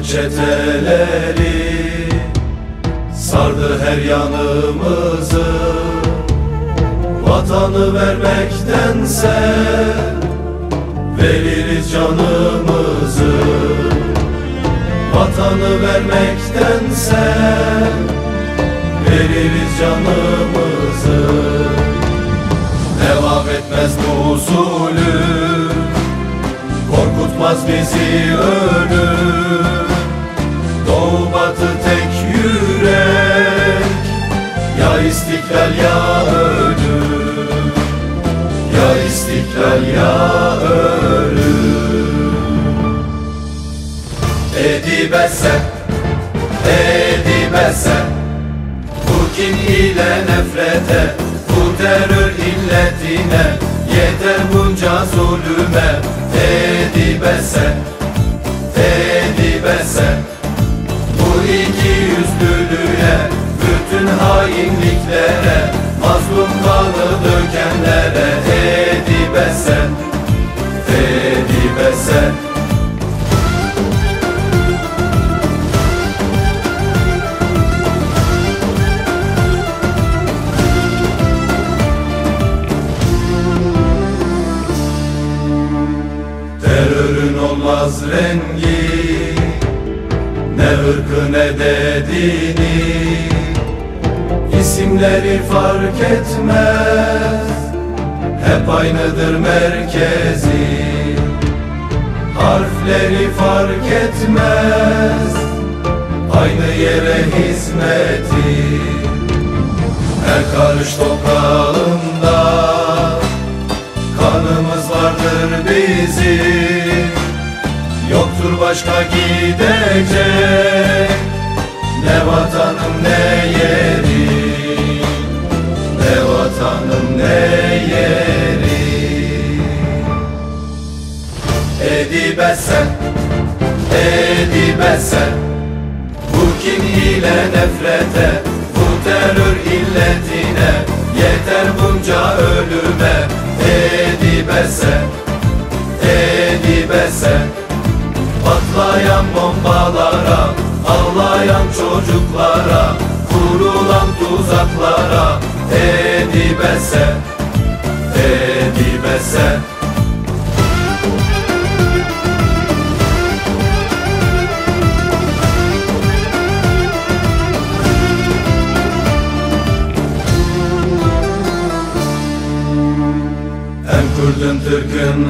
Çeteleri Sardı her yanımızı. Vatanı vermektense Veririz canımızı. Vatanı vermektense Veririz canımızı. Devam etmez bu usulü Korkutmaz bizi ölüm Doğu batı tek yürek. Ya istiklal ya ölüm. Ya istiklal ya ölüm. Edibese, edibese Bu kin ile nefrete Bu terör illetine Yeter bunca zulüme. Edibese iki yüzlülüğe Bütün hainliklere Mazlum kanı dökenlere Edibese, edibese Terörün olmaz rengi ne de dini İsimleri fark etmez. Hep aynıdır merkezi Harfleri fark etmez. Aynı yere hizmeti Her karış toprağında başka gidecek? Ne vatanım ne yerim? Ne vatanım ne yerim? Edibesen, edibesen Bu kin ile nefrete Bu terör illetine? Yeter bunca ölüme Edibesen, Patlayan bombalara Ağlayan çocuklara Kurulan tuzaklara edibesen Hem Kürdün, Türk'ün,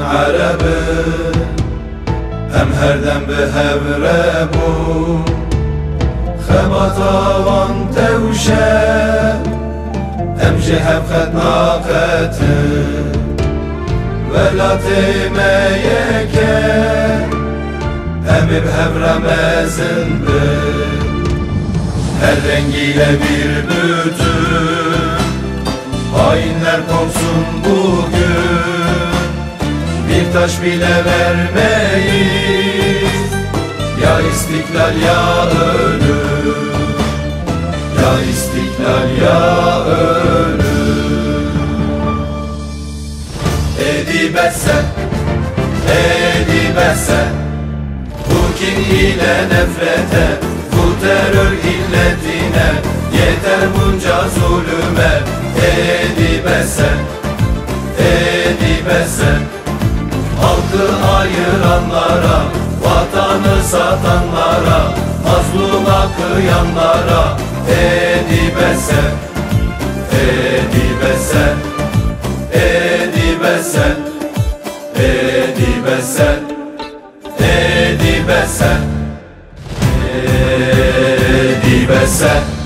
Arabı Hem herden bir hevre bu. Xebat avan tevşe. Hem jiheb xed naqeti Velat meyeke Hem bir hevre mezindi Her rengiyle bir bütün. Hainler korksun bugün. Bir taş bile vermeyiz. Ya istiklal ya ölüm. Ya istiklal ya ölüm. Edibesen, edibesen Bu kin ile nefrete Bu terör illetine Yeter bunca zulüme. Edibesen, edibesen Halkı ayıranlara Vatanı satanlara Mazluma kıyanlara Edibesen, edibesen Edibesen, edibesen Edibesen, edibesen